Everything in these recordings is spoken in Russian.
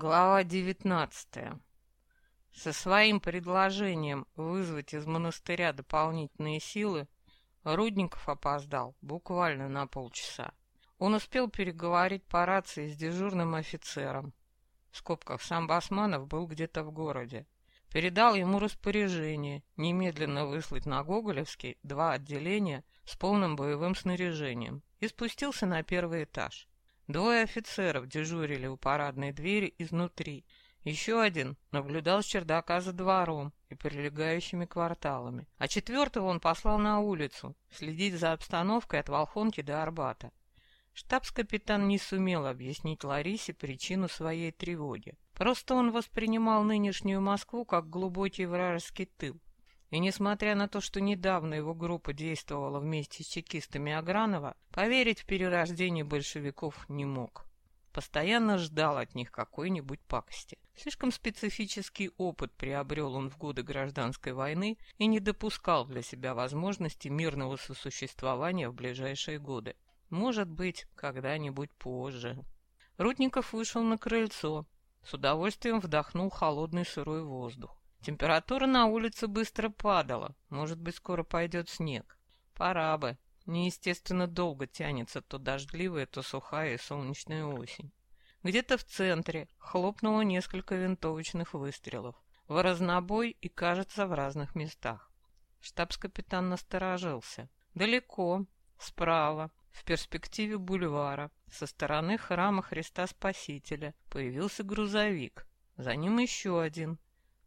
Глава 19. Со своим предложением вызвать из монастыря дополнительные силы Рудников опоздал буквально на полчаса. Он успел переговорить по рации с дежурным офицером. В скобках сам Басманов был где-то в городе. Передал ему распоряжение немедленно выслать на Гоголевский два отделения с полным боевым снаряжением и спустился на первый этаж. Двое офицеров дежурили у парадной двери изнутри. Еще один наблюдал с чердака за двором и прилегающими кварталами. А четвертого он послал на улицу следить за обстановкой от Волхонки до Арбата. Штабс-капитан не сумел объяснить Ларисе причину своей тревоги. Просто он воспринимал нынешнюю Москву как глубокий вражеский тыл. И несмотря на то, что недавно его группа действовала вместе с чекистами Агранова, поверить в перерождение большевиков не мог. Постоянно ждал от них какой-нибудь пакости. Слишком специфический опыт приобрел он в годы гражданской войны и не допускал для себя возможности мирного сосуществования в ближайшие годы. Может быть, когда-нибудь позже. Рудников вышел на крыльцо, с удовольствием вдохнул холодный сырой воздух. Температура на улице быстро падала. Может быть, скоро пойдет снег. Пора бы. Неестественно долго тянется то дождливая, то сухая и солнечная осень. Где-то в центре хлопнуло несколько винтовочных выстрелов. В разнобой и, кажется, в разных местах. Штабс-капитан насторожился. Далеко, справа, в перспективе бульвара, со стороны храма Христа Спасителя, появился грузовик. За ним еще один,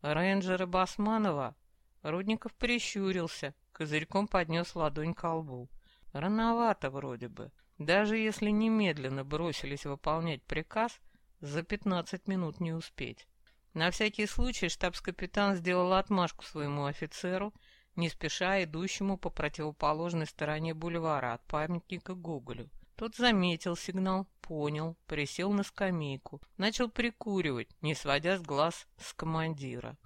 Рейнджеры Басманова. Рудников прищурился, козырьком поднес ладонь к лбу. Рановато вроде бы. Даже если немедленно бросились выполнять приказ, за пятнадцать минут не успеть. На всякий случай штабс-капитан сделал отмашку своему офицеру, не спеша идущему по противоположной стороне бульвара от памятника Гоголю. Тот заметил сигнал, понял, присел на скамейку, начал прикуривать, не сводя с глаз с командира.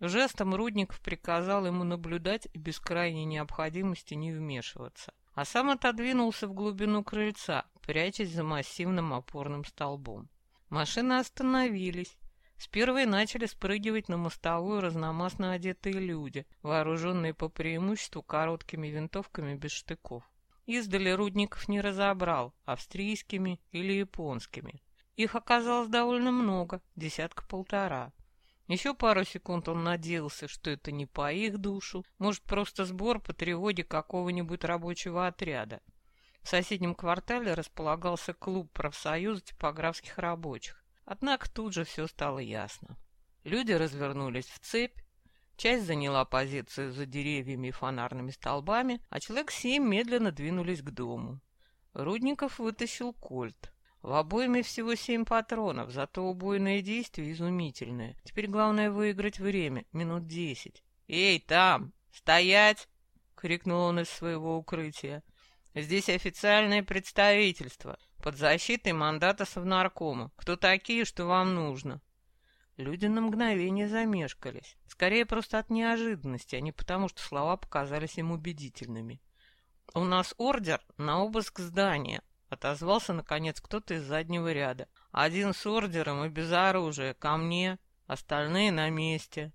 Жестом Рудников приказал ему наблюдать и без крайней необходимости не вмешиваться, а сам отодвинулся в глубину крыльца, прячась за массивным опорным столбом. Машины остановились. С первой начали спрыгивать на мостовую разномастно одетые люди, вооруженные по преимуществу короткими винтовками без штыков. Издали Рудников не разобрал, австрийскими или японскими. Их оказалось довольно много, десятка-полтора. Еще пару секунд он надеялся, что это не по их душу, может, просто сбор по тревоге какого-нибудь рабочего отряда. В соседнем квартале располагался клуб профсоюза типографских рабочих. Однако тут же все стало ясно. Люди развернулись в цепь, Часть заняла позицию за деревьями и фонарными столбами, а человек семь медленно двинулись к дому. Рудников вытащил кольт. В обойме всего семь патронов, зато убойное действие изумительное. Теперь главное выиграть время, минут десять. «Эй, там! Стоять!» — крикнул он из своего укрытия. «Здесь официальное представительство, под защитой мандата совнаркома. Кто такие, что вам нужно?» Люди на мгновение замешкались. Скорее просто от неожиданности, а не потому, что слова показались им убедительными. «У нас ордер на обыск здания», — отозвался, наконец, кто-то из заднего ряда. «Один с ордером и без оружия, ко мне, остальные на месте».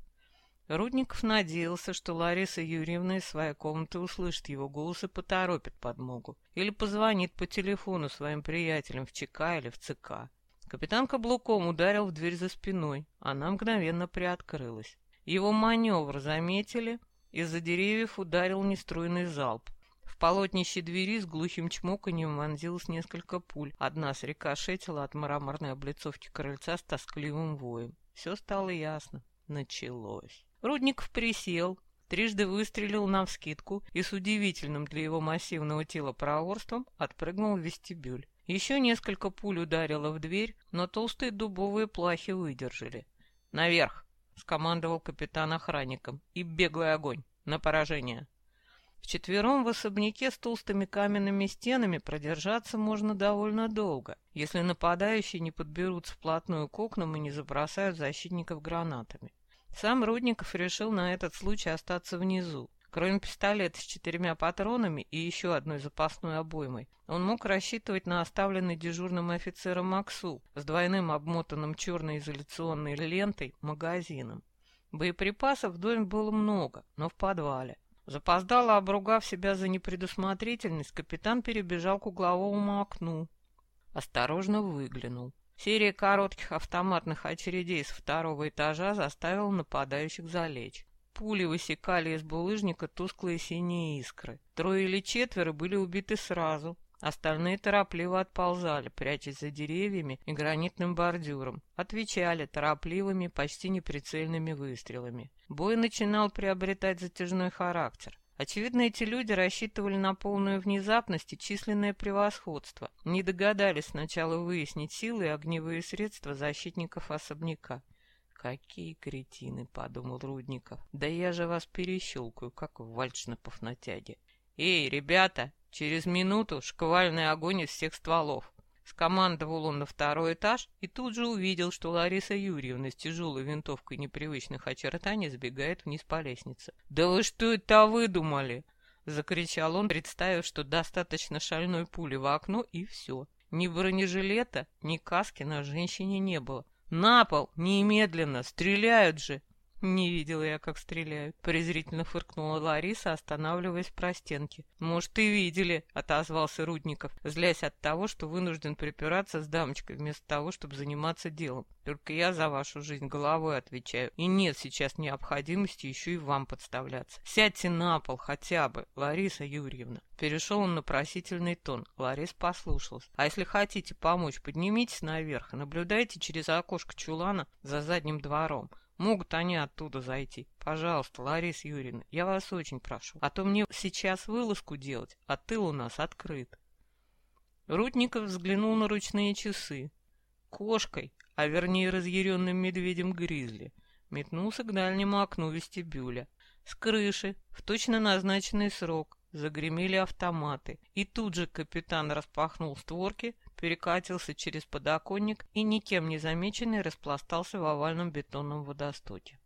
Рудников надеялся, что Лариса Юрьевна из своей комнаты услышит его голос и поторопит подмогу. Или позвонит по телефону своим приятелям в ЧК или в ЦК. Капитан каблуком ударил в дверь за спиной. Она мгновенно приоткрылась. Его маневр заметили. Из-за деревьев ударил неструйный залп. В полотнище двери с глухим чмоканьем вонзилось несколько пуль. Одна срикошетила от мраморной облицовки крыльца с тоскливым воем. Все стало ясно. Началось. Рудников присел, трижды выстрелил навскидку и с удивительным для его массивного тела проворством отпрыгнул в вестибюль. Еще несколько пуль ударило в дверь, но толстые дубовые плахи выдержали. «Наверх!» — скомандовал капитан охранником. «И беглый огонь! На поражение!» Вчетвером в особняке с толстыми каменными стенами продержаться можно довольно долго, если нападающие не подберутся вплотную к окнам и не забросают защитников гранатами. Сам Рудников решил на этот случай остаться внизу. Кроме пистолета с четырьмя патронами и еще одной запасной обоймой, он мог рассчитывать на оставленный дежурным офицером Максу с двойным обмотанным черной изоляционной лентой магазином. Боеприпасов в доме было много, но в подвале. Запоздало обругав себя за непредусмотрительность, капитан перебежал к угловому окну. Осторожно выглянул. Серия коротких автоматных очередей с второго этажа заставила нападающих залечь. Пули высекали из булыжника тусклые синие искры. Трое или четверо были убиты сразу, Остальные торопливо отползали, прячась за деревьями и гранитным бордюром. Отвечали торопливыми, почти неприцельными выстрелами. Бой начинал приобретать затяжной характер. Очевидно, эти люди рассчитывали на полную внезапность и численное превосходство. Не догадались сначала выяснить силы и огневые средства защитников особняка. «Какие кретины!» — подумал Рудников. «Да я же вас перещелкаю, как в вальшнапов на тяге!» «Эй, ребята!» Через минуту шквальный огонь из всех стволов. Скомандовал он на второй этаж и тут же увидел, что Лариса Юрьевна с тяжелой винтовкой непривычных очертаний сбегает вниз по лестнице. «Да вы что это выдумали?» — закричал он, представив, что достаточно шальной пули в окно, и все. Ни бронежилета, ни каски на женщине не было. «На пол! Немедленно! Стреляют же!» «Не видела я, как стреляют», — презрительно фыркнула Лариса, останавливаясь в простенке. «Может, и видели», — отозвался Рудников, злясь от того, что вынужден припираться с дамочкой вместо того, чтобы заниматься делом. «Только я за вашу жизнь головой отвечаю, и нет сейчас необходимости еще и вам подставляться. Сядьте на пол хотя бы, Лариса Юрьевна». Перешел он на просительный тон. Ларис послушалась. «А если хотите помочь, поднимитесь наверх и наблюдайте через окошко чулана за задним двором. Могут они оттуда зайти. Пожалуйста, Лариса Юрьевна, я вас очень прошу. А то мне сейчас вылазку делать, а тыл у нас открыт. Рудников взглянул на ручные часы. Кошкой, а вернее разъяренным медведем Гризли, метнулся к дальнему окну вестибюля. С крыши, в точно назначенный срок, загремели автоматы, и тут же капитан распахнул створки, перекатился через подоконник и, никем не замеченный, распластался в овальном бетонном водостоке.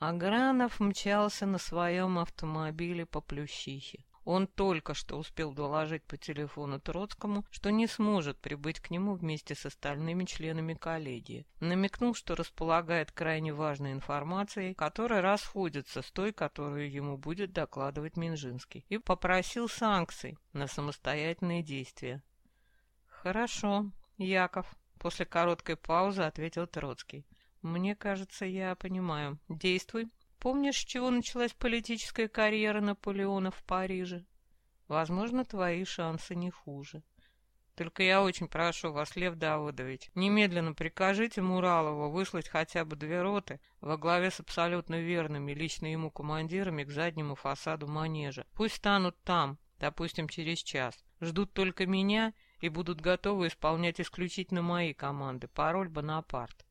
Агранов мчался на своем автомобиле по Плющихе. Он только что успел доложить по телефону Троцкому, что не сможет прибыть к нему вместе с остальными членами коллегии. Намекнул, что располагает крайне важной информацией, которая расходится с той, которую ему будет докладывать Минжинский, и попросил санкций на самостоятельные действия. «Хорошо, Яков», — после короткой паузы ответил Троцкий. «Мне кажется, я понимаю. Действуй. Помнишь, с чего началась политическая карьера Наполеона в Париже? Возможно, твои шансы не хуже. Только я очень прошу вас, Лев Давыдович, немедленно прикажите Муралову выслать хотя бы две роты во главе с абсолютно верными лично ему командирами к заднему фасаду манежа. Пусть станут там, допустим, через час. Ждут только меня и будут готовы исполнять исключительно мои команды. Пароль Бонапарт.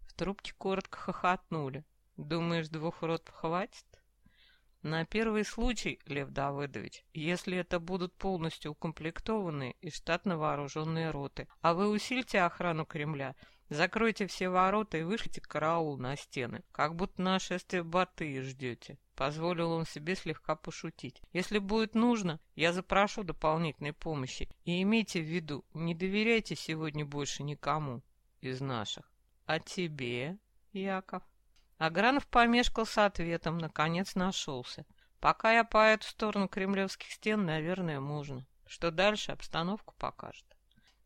В трубке коротко хохотнули. Думаешь, двух рот хватит? На первый случай, Лев Давыдович, если это будут полностью укомплектованные и штатно вооруженные роты. А вы усильте охрану Кремля, закройте все ворота и вышлите караул на стены, как будто нашествие Батыя ждете. Позволил он себе слегка пошутить. Если будет нужно, я запрошу дополнительной помощи. И имейте в виду, не доверяйте сегодня больше никому из наших. А тебе, Яков? Агранов помешкал с ответом, наконец нашелся. Пока я по эту сторону кремлевских стен, наверное, можно. Что дальше, обстановку покажет.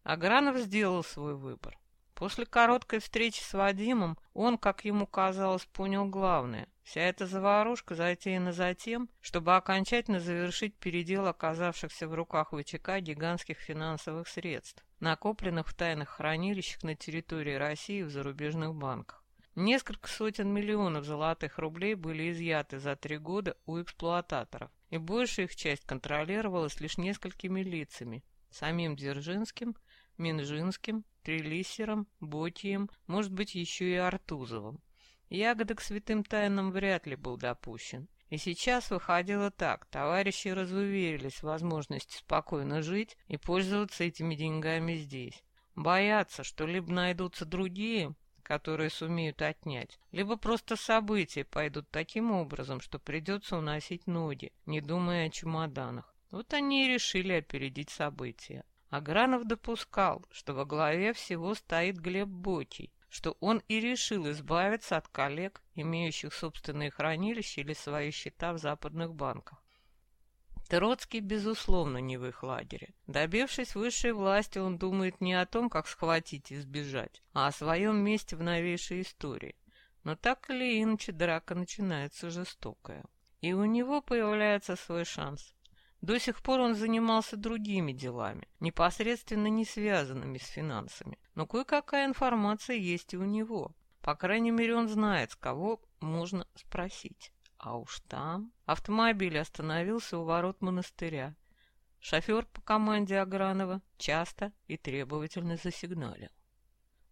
Агранов сделал свой выбор. После короткой встречи с Вадимом он, как ему казалось, понял главное. Вся эта заварушка затеяна за тем, чтобы окончательно завершить передел оказавшихся в руках ВЧК гигантских финансовых средств, накопленных в тайных хранилищах на территории России в зарубежных банках. Несколько сотен миллионов золотых рублей были изъяты за три года у эксплуататоров, и большая их часть контролировалась лишь несколькими лицами – самим Дзержинским, Минжинским, Трелиссером, Ботием, может быть, еще и Артузовым. Ягода к святым тайнам вряд ли был допущен. И сейчас выходило так. Товарищи разуверились в возможности спокойно жить и пользоваться этими деньгами здесь. Боятся, что либо найдутся другие, которые сумеют отнять, либо просто события пойдут таким образом, что придется уносить ноги, не думая о чемоданах. Вот они и решили опередить события. Агранов допускал, что во главе всего стоит Глеб Бочий, что он и решил избавиться от коллег, имеющих собственные хранилища или свои счета в западных банках. Троцкий, безусловно, не в их лагере. Добившись высшей власти, он думает не о том, как схватить и сбежать, а о своем месте в новейшей истории. Но так или иначе драка начинается жестокая. И у него появляется свой шанс. До сих пор он занимался другими делами, непосредственно не связанными с финансами. Но кое-какая информация есть и у него. По крайней мере, он знает, с кого можно спросить. А уж там... Автомобиль остановился у ворот монастыря. Шофер по команде Агранова часто и требовательно засигналил.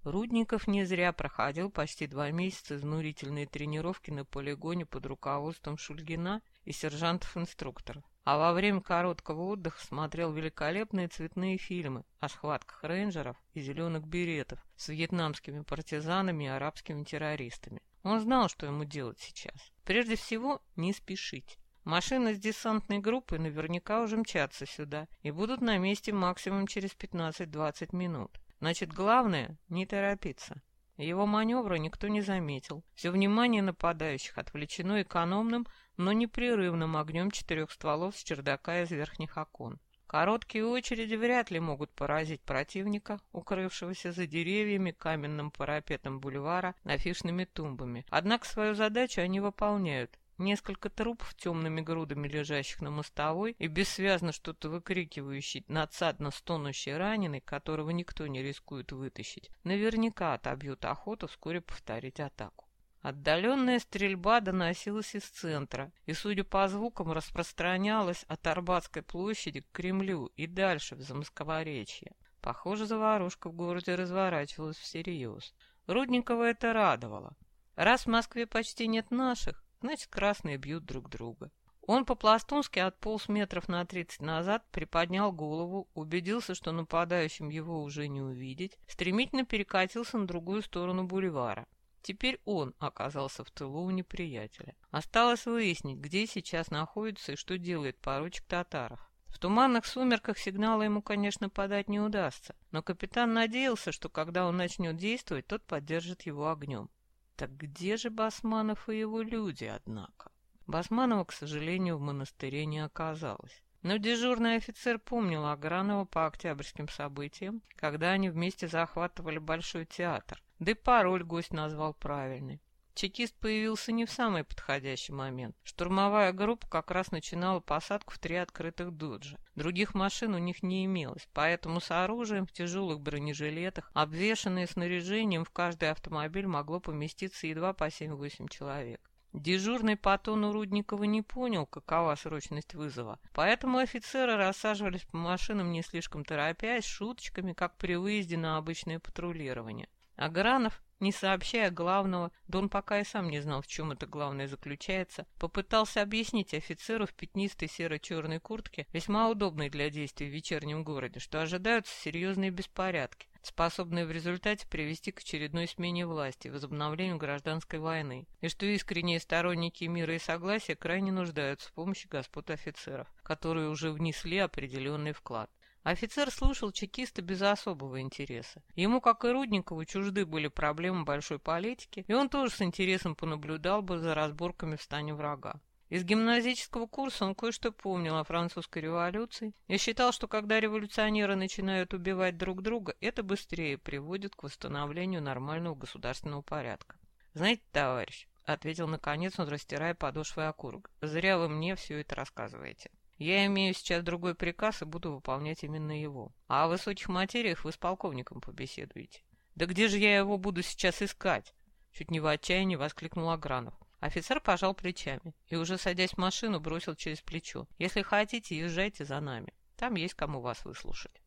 Рудников не зря проходил почти два месяца изнурительные тренировки на полигоне под руководством Шульгина и сержантов-инструкторов, а во время короткого отдыха смотрел великолепные цветные фильмы о схватках рейнджеров и зеленых беретов с вьетнамскими партизанами и арабскими террористами. Он знал, что ему делать сейчас. Прежде всего, не спешить. Машины с десантной группой наверняка уже мчатся сюда и будут на месте максимум через 15-20 минут. Значит, главное — не торопиться. Его маневра никто не заметил. Все внимание нападающих отвлечено экономным, но непрерывным огнем четырех стволов с чердака из верхних окон. Короткие очереди вряд ли могут поразить противника, укрывшегося за деревьями, каменным парапетом бульвара, афишными тумбами. Однако свою задачу они выполняют. Несколько трупов темными грудами лежащих на мостовой и бессвязно что-то выкрикивающий, надсадно стонущий раненый, которого никто не рискует вытащить, наверняка отобьют охоту вскоре повторить атаку. Отдаленная стрельба доносилась из центра и, судя по звукам, распространялась от Арбатской площади к Кремлю и дальше в Замоскворечье. Похоже, заварушка в городе разворачивалась всерьез. Рудникова это радовало. Раз в Москве почти нет наших, значит, красные бьют друг друга. Он по-пластунски отполз метров на тридцать назад, приподнял голову, убедился, что нападающим его уже не увидеть, стремительно перекатился на другую сторону бульвара. Теперь он оказался в тылу у неприятеля. Осталось выяснить, где сейчас находится и что делает поручик Татаров. В туманных сумерках сигнала ему, конечно, подать не удастся, но капитан надеялся, что когда он начнет действовать, тот поддержит его огнем. Так где же Басманов и его люди, однако? Басманова, к сожалению, в монастыре не оказалось. Но дежурный офицер помнил Агранова по октябрьским событиям, когда они вместе захватывали Большой театр. Да и пароль гость назвал правильный. Чекист появился не в самый подходящий момент. Штурмовая группа как раз начинала посадку в три открытых доджа. Других машин у них не имелось, поэтому с оружием в тяжелых бронежилетах, обвешанные снаряжением, в каждый автомобиль могло поместиться едва по 7-8 человек. Дежурный по тону Рудникова не понял, какова срочность вызова, поэтому офицеры рассаживались по машинам не слишком торопясь, шуточками, как при выезде на обычное патрулирование. Агранов, не сообщая главного, да он пока и сам не знал, в чем это главное заключается, попытался объяснить офицеру в пятнистой серо-черной куртке, весьма удобной для действий в вечернем городе, что ожидаются серьезные беспорядки, способные в результате привести к очередной смене власти, возобновлению гражданской войны, и что искренние сторонники мира и согласия крайне нуждаются в помощи господ офицеров, которые уже внесли определенный вклад. Офицер слушал чекиста без особого интереса. Ему, как и Рудникову, чужды были проблемы большой политики, и он тоже с интересом понаблюдал бы за разборками в стане врага. Из гимназического курса он кое-что помнил о французской революции и считал, что когда революционеры начинают убивать друг друга, это быстрее приводит к восстановлению нормального государственного порядка. «Знаете, товарищ», — ответил наконец он, растирая подошвой окурок, — «зря вы мне все это рассказываете». Я имею сейчас другой приказ и буду выполнять именно его. А о высоких материях вы с полковником побеседуете. Да где же я его буду сейчас искать? Чуть не в отчаянии воскликнул Агранов. Офицер пожал плечами и, уже садясь в машину, бросил через плечо. «Если хотите, езжайте за нами. Там есть кому вас выслушать».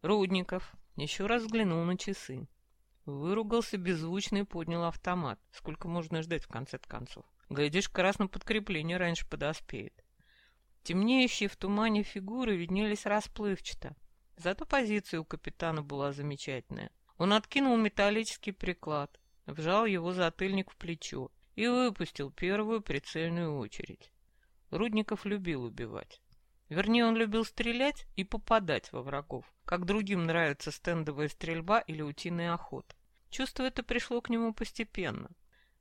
Рудников еще раз взглянул на часы. Выругался беззвучно и поднял автомат. Сколько можно ждать в конце концов? Глядишь, красное подкрепление раньше подоспеет. Темнеющие в тумане фигуры виднелись расплывчато. Зато позиция у капитана была замечательная. Он откинул металлический приклад, вжал его затыльник в плечо и выпустил первую прицельную очередь. Рудников любил убивать. Вернее, он любил стрелять и попадать во врагов, как другим нравится стендовая стрельба или утиная охота. Чувство это пришло к нему постепенно.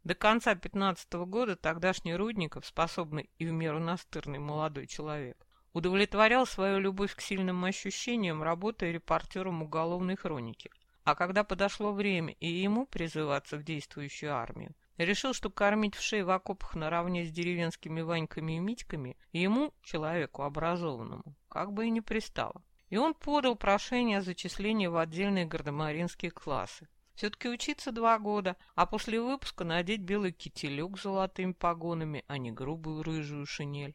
До конца пятнадцатого года тогдашний Рудников, способный и в меру настырный молодой человек, удовлетворял свою любовь к сильным ощущениям, работая репортером уголовной хроники. А когда подошло время и ему призываться в действующую армию, решил, что кормить в в окопах наравне с деревенскими Ваньками и Митьками ему, человеку образованному, как бы и не пристало. И он подал прошение о зачислении в отдельные гардемаринские классы. Все-таки учиться два года, а после выпуска надеть белый кителек с золотыми погонами, а не грубую рыжую шинель.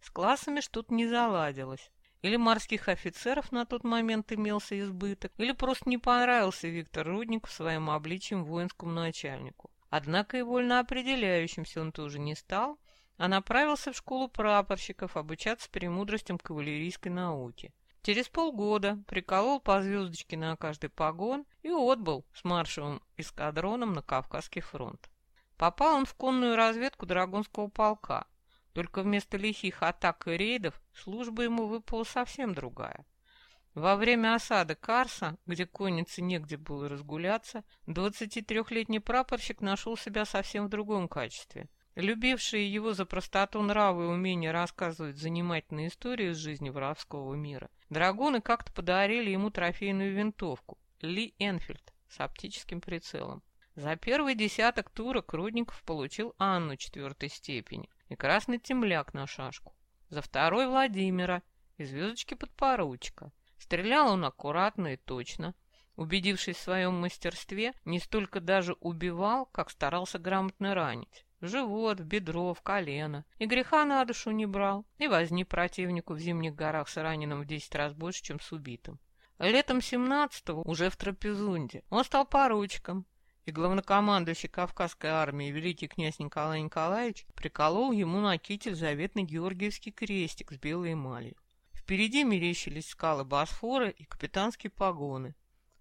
С классами что-то не заладилось. Или морских офицеров на тот момент имелся избыток, или просто не понравился Виктор Рудников своим обличием воинскому начальнику. Однако и вольно определяющимся он тоже не стал, а направился в школу прапорщиков обучаться премудростям кавалерийской науки. Через полгода приколол по звездочке на каждый погон и отбыл с маршевым эскадроном на Кавказский фронт. Попал он в конную разведку Драгунского полка, только вместо лихих атак и рейдов служба ему выпала совсем другая. Во время осады Карса, где коннице негде было разгуляться, 23-летний прапорщик нашел себя совсем в другом качестве. Любившие его за простоту нравы и умение рассказывать занимательные истории из жизни воровского мира, драгоны как-то подарили ему трофейную винтовку Ли Энфильд с оптическим прицелом. За первый десяток турок Рудников получил Анну четвертой степени и красный темляк на шашку. За второй Владимира и звездочки подпоручика. Стрелял он аккуратно и точно. Убедившись в своем мастерстве, не столько даже убивал, как старался грамотно ранить. Живот, бедро, в колено. И греха на душу не брал. И возни противнику в зимних горах с раненым в десять раз больше, чем с убитым. Летом семнадцатого уже в Трапезунде, он стал поручиком, и главнокомандующий Кавказской армии великий князь Николай Николаевич приколол ему на китель заветный георгиевский крестик с белой эмалью. Впереди мерещились скалы Босфора и капитанские погоны.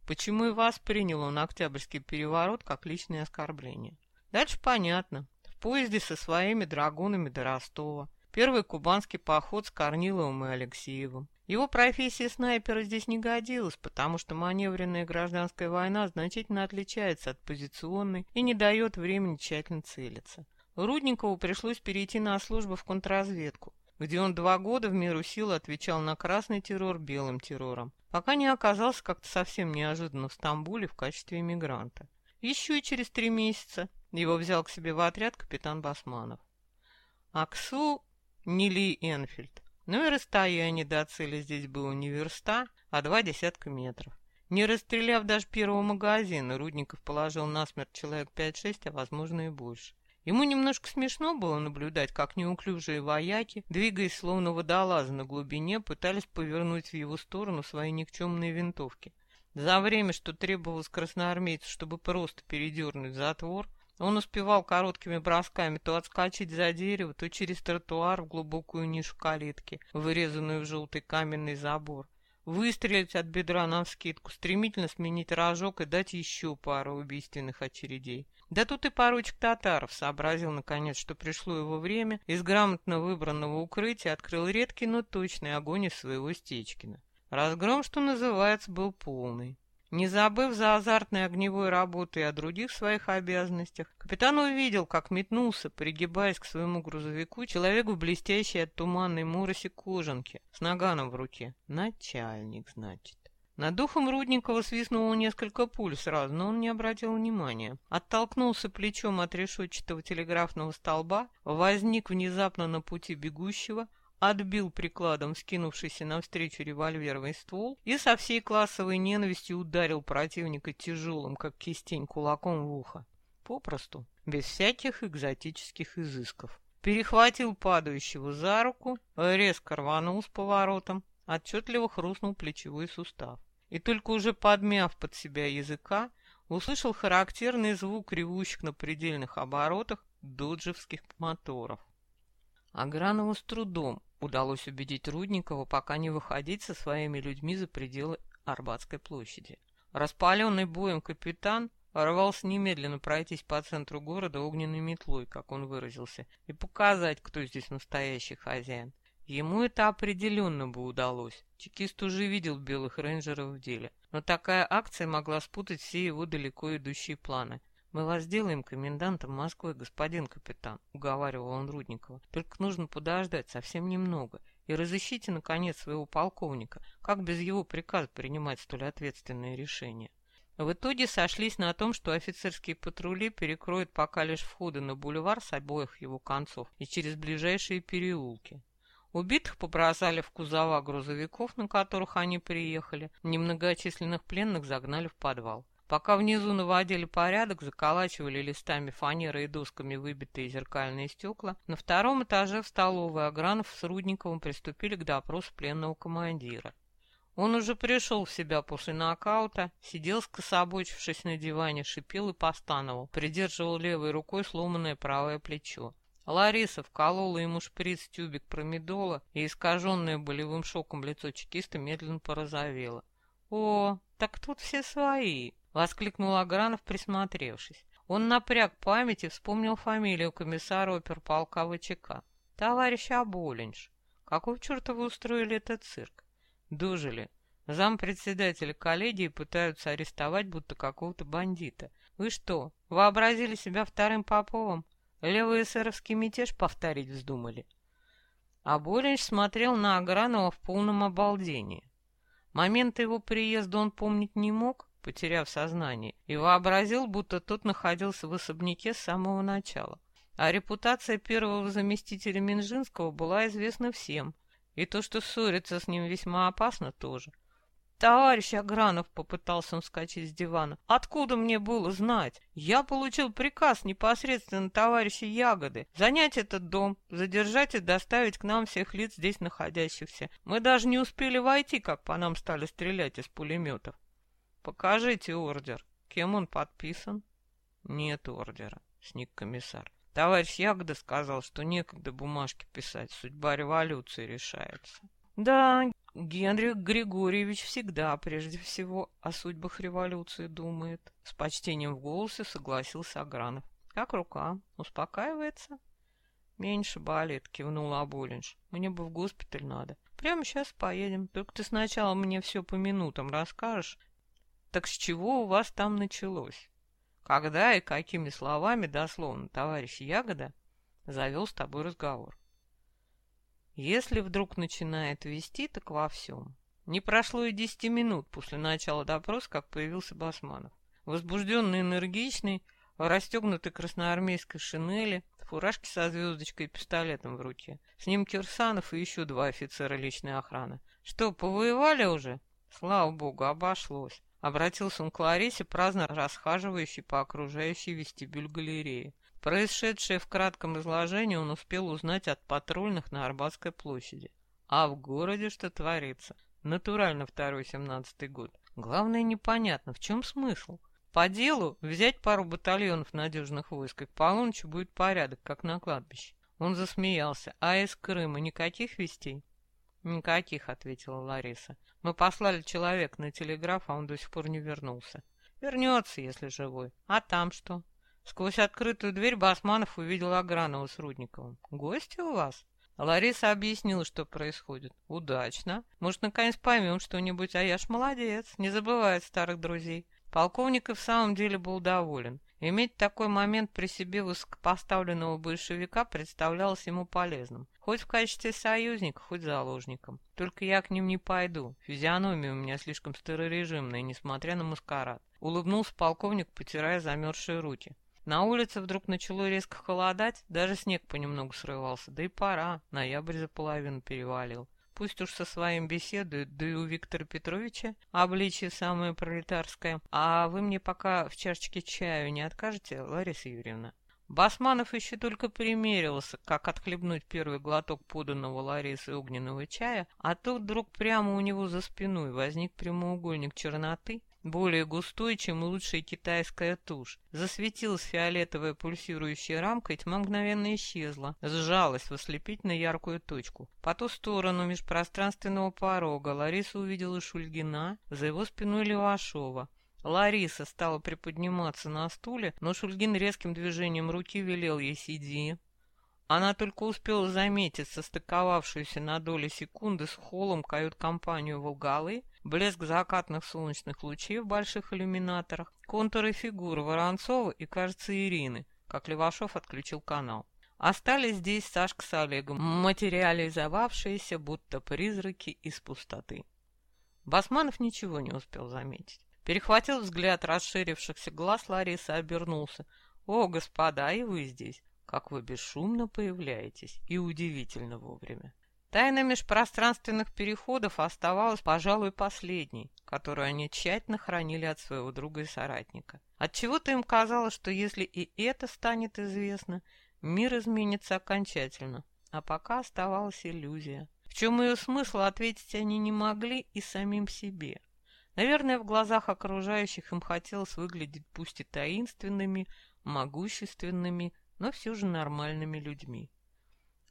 Почему и воспринял он Октябрьский переворот как личное оскорбление? Дальше понятно поезде со своими драгунами до Ростова. Первый кубанский поход с Корниловым и Алексеевым. Его профессия снайпера здесь не годилась, потому что маневренная гражданская война значительно отличается от позиционной и не дает времени тщательно целиться. Рудникову пришлось перейти на службу в контрразведку, где он два года в меру сил отвечал на красный террор белым террором, пока не оказался как-то совсем неожиданно в Стамбуле в качестве иммигранта. Еще и через три месяца его взял к себе в отряд капитан Басманов. Аксу не Ли Энфильд. Ну и расстояние до цели здесь было не верста, а два десятка метров. Не расстреляв даже первого магазина, Рудников положил насмерть человек 5-6, а возможно и больше. Ему немножко смешно было наблюдать, как неуклюжие вояки, двигаясь словно водолазы на глубине, пытались повернуть в его сторону свои никчемные винтовки. За время, что требовалось красноармейцу, чтобы просто передернуть затвор, он успевал короткими бросками то отскочить за дерево, то через тротуар в глубокую нишу калитки, вырезанную в желтый каменный забор. Выстрелить от бедра навскидку, стремительно сменить рожок и дать еще пару убийственных очередей. Да тут и поручик Татаров сообразил, наконец, что пришло его время, из грамотно выбранного укрытия открыл редкий, но точный огонь из своего Стечкина. Разгром, что называется, был полный. Не забыв за азартной огневой работой и о других своих обязанностях, капитан увидел, как метнулся, пригибаясь к своему грузовику, человек в блестящей от туманной мороси кожанке с наганом в руке. Начальник, значит. Над духом Рудникова свистнуло несколько пуль сразу, но он не обратил внимания. Оттолкнулся плечом от решетчатого телеграфного столба, возник внезапно на пути бегущего, отбил прикладом скинувшийся навстречу револьверный ствол и со всей классовой ненавистью ударил противника тяжелым, как кистень, кулаком в ухо. Попросту, без всяких экзотических изысков. Перехватил падающего за руку, резко рванул с поворотом, отчетливо хрустнул плечевой сустав. И только уже подмяв под себя языка, услышал характерный звук ревущих на предельных оборотах доджевских моторов. Агранову с трудом удалось убедить Рудникова пока не выходить со своими людьми за пределы Арбатской площади. Распаленный боем капитан рвался немедленно пройтись по центру города огненной метлой, как он выразился, и показать, кто здесь настоящий хозяин. Ему это определенно бы удалось. Чекист уже видел белых рейнджеров в деле. Но такая акция могла спутать все его далеко идущие планы. «Мы вас сделаем комендантом Москвы, господин капитан», — уговаривал он Рудникова. «Только нужно подождать совсем немного. И разыщите, наконец, своего полковника. Как без его приказа принимать столь ответственные решения?» В итоге сошлись на том, что офицерские патрули перекроют пока лишь входы на бульвар с обоих его концов и через ближайшие переулки. Убитых побросали в кузова грузовиков, на которых они приехали, немногочисленных пленных загнали в подвал. Пока внизу наводили порядок, заколачивали листами фанеры и досками выбитые зеркальные стекла, на втором этаже в столовой Агранов с Рудниковым приступили к допросу пленного командира. Он уже пришел в себя после нокаута, сидел скособочившись на диване, шипел и постановал, придерживал левой рукой сломанное правое плечо. Лариса вколола ему шприц-тюбик промедола, и искаженное болевым шоком лицо чекиста медленно порозовело. «О, так тут все свои!» — воскликнул Агранов, присмотревшись. Он напряг память и вспомнил фамилию комиссара оперполка ВЧК. «Товарищ Аболинш. Какого черта вы устроили этот цирк?» «Дожили. Зампредседателя коллегии пытаются арестовать будто какого-то бандита. Вы что, вообразили себя вторым Поповым?» Левый эсеровский мятеж повторить вздумали. А смотрел на Агранова в полном обалдении. Момент его приезда он помнить не мог, потеряв сознание, и вообразил, будто тот находился в особняке с самого начала. А репутация первого заместителя Минжинского была известна всем, и то, что ссориться с ним весьма опасно, тоже — «Товарищ Агранов!» — попытался он вскочить с дивана. «Откуда мне было знать? Я получил приказ непосредственно товарища Ягоды занять этот дом, задержать и доставить к нам всех лиц здесь находящихся. Мы даже не успели войти, как по нам стали стрелять из пулеметов. Покажите ордер. Кем он подписан?» «Нет ордера», — сник комиссар. Товарищ Ягода сказал, что некогда бумажки писать, судьба революции решается. Да, Генрих Григорьевич всегда прежде всего о судьбах революции думает. С почтением в голосе согласился Агранов. Как рука? Успокаивается? Меньше болит, кивнул Аболинш. Мне бы в госпиталь надо. Прямо сейчас поедем. Только ты сначала мне все по минутам расскажешь. Так с чего у вас там началось? Когда и какими словами, дословно, товарищ Ягода завел с тобой разговор? Если вдруг начинает вести, так во всем. Не прошло и десяти минут после начала допроса, как появился Басманов. Возбужденный, энергичный, в расстегнутой красноармейской шинели, фуражке со звездочкой и пистолетом в руке. С ним Кирсанов и еще два офицера личной охраны. Что, повоевали уже? Слава богу, обошлось. Обратился он к Ларисе, праздно расхаживающей по окружающей вестибюль галереи. Происшедшее в кратком изложении он успел узнать от патрульных на Арбатской площади. А в городе что творится? Натурально второй семнадцатый год. Главное, непонятно, в чем смысл? По делу взять пару батальонов надежных войск, и к полуночи будет порядок, как на кладбище. Он засмеялся. А из Крыма никаких вестей? Никаких, ответила Лариса. Мы послали человек на телеграф, а он до сих пор не вернулся. Вернется, если живой. А там что? Сквозь открытую дверь Басманов увидел Агранова с Рудниковым. «Гости у вас?» Лариса объяснила, что происходит. «Удачно. Может, наконец поймем что-нибудь, а я ж молодец, не забывает старых друзей». Полковник и в самом деле был доволен. Иметь такой момент при себе высокопоставленного большевика представлялось ему полезным. Хоть в качестве союзника, хоть заложником. Только я к ним не пойду. Физиономия у меня слишком старорежимная, несмотря на маскарад. Улыбнулся полковник, потирая замерзшие руки. На улице вдруг начало резко холодать, даже снег понемногу срывался. Да и пора, ноябрь за половину перевалил. Пусть уж со своим беседует, да и у Виктора Петровича обличие самое пролетарское. А вы мне пока в чашечке чаю не откажете, Лариса Юрьевна? Басманов еще только примерился, как отхлебнуть первый глоток поданного Ларисы огненного чая, а тут вдруг прямо у него за спиной возник прямоугольник черноты, более густой, чем лучшая китайская тушь. Засветилась фиолетовая пульсирующая рамка, и тьма мгновенно исчезла, сжалась в ослепительно яркую точку. По ту сторону межпространственного порога Лариса увидела Шульгина, за его спиной Левашова. Лариса стала приподниматься на стуле, но Шульгин резким движением руки велел ей «сиди». Она только успела заметить состыковавшуюся на доли секунды с холлом кают-компанию Волгалы, блеск закатных солнечных лучей в больших иллюминаторах, контуры фигуры Воронцова и, кажется, Ирины, как Левашов отключил канал. Остались здесь Сашка с Олегом, материализовавшиеся, будто призраки из пустоты. Басманов ничего не успел заметить. Перехватил взгляд расширившихся глаз Ларисы, обернулся. «О, господа, и вы здесь! Как вы бесшумно появляетесь! И удивительно вовремя!» Тайна межпространственных переходов оставалась, пожалуй, последней, которую они тщательно хранили от своего друга и соратника. Отчего-то им казалось, что если и это станет известно, мир изменится окончательно, а пока оставалась иллюзия. В чем ее смысл, ответить они не могли и самим себе. Наверное, в глазах окружающих им хотелось выглядеть пусть и таинственными, могущественными, но все же нормальными людьми.